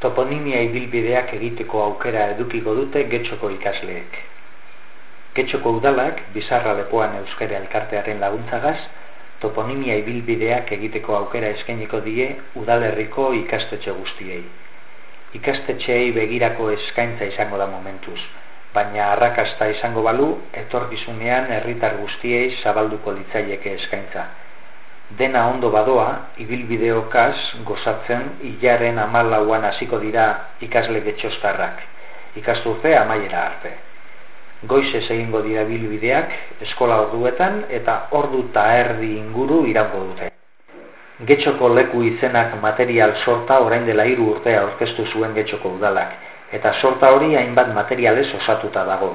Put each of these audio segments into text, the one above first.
toponimia ibilbideak egiteko aukera edukiko dute getxoko ikasleek. Getxoko udalak, bizarra lepoan euskara elkartearen laguntzagaz, toponimia ibilbideak egiteko aukera eskainiko die udalerriko ikastetxe guztiei. Ikastetxeei begirako eskaintza izango da momentuz, baina arrakasta izango balu, etorkizunean herritar guztiei zabalduko litzaieke eskaintza dena ondo badoa, ibilbideokaz gozatzen hilaren amalauan hasiko dira ikasle getxostarrak, ikasturte amaiera arte. Goizez egingo dira bilbideak eskola orduetan eta ordu ta erdi inguru irango dute. Getxoko leku izenak material sorta orain dela hiru urtea aurkeztu zuen getxoko udalak, eta sorta hori hainbat materialez osatuta dago.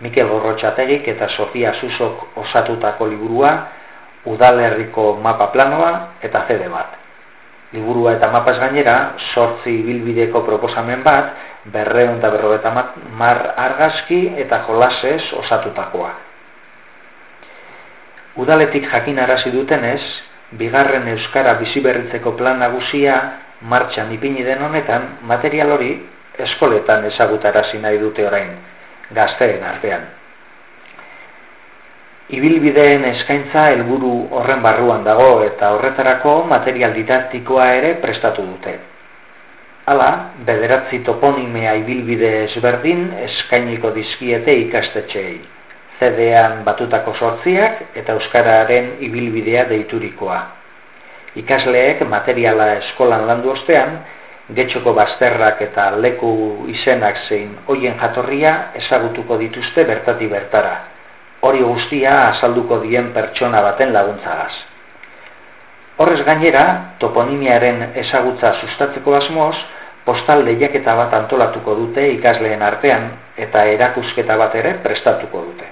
Mikel Gorrotxategik eta Sofia Susok osatutako liburua udalerriko mapa planoa eta CD bat. Liburua eta mapas gainera, sortzi bilbideko proposamen bat, berreun eta berrogeta mar argazki eta jolasez osatutakoa. Udaletik jakin arazi dutenez, bigarren euskara biziberritzeko plan nagusia martxan ipini den honetan, material hori eskoletan ezagutarazi nahi dute orain, gazteen artean ibilbideen eskaintza helburu horren barruan dago eta horretarako material didaktikoa ere prestatu dute. Hala, bederatzi toponimea ibilbide ezberdin eskainiko dizkiete ikastetxeei. CD-an batutako sortziak eta Euskararen ibilbidea deiturikoa. Ikasleek materiala eskolan landu ostean, getxoko bazterrak eta leku izenak zein hoien jatorria ezagutuko dituzte bertati bertara hori guztia azalduko dien pertsona baten laguntzagaz. Horrez gainera, toponimiaren ezagutza sustatzeko asmoz, postal lehiaketa bat antolatuko dute ikasleen artean eta erakusketa bat ere prestatuko dute.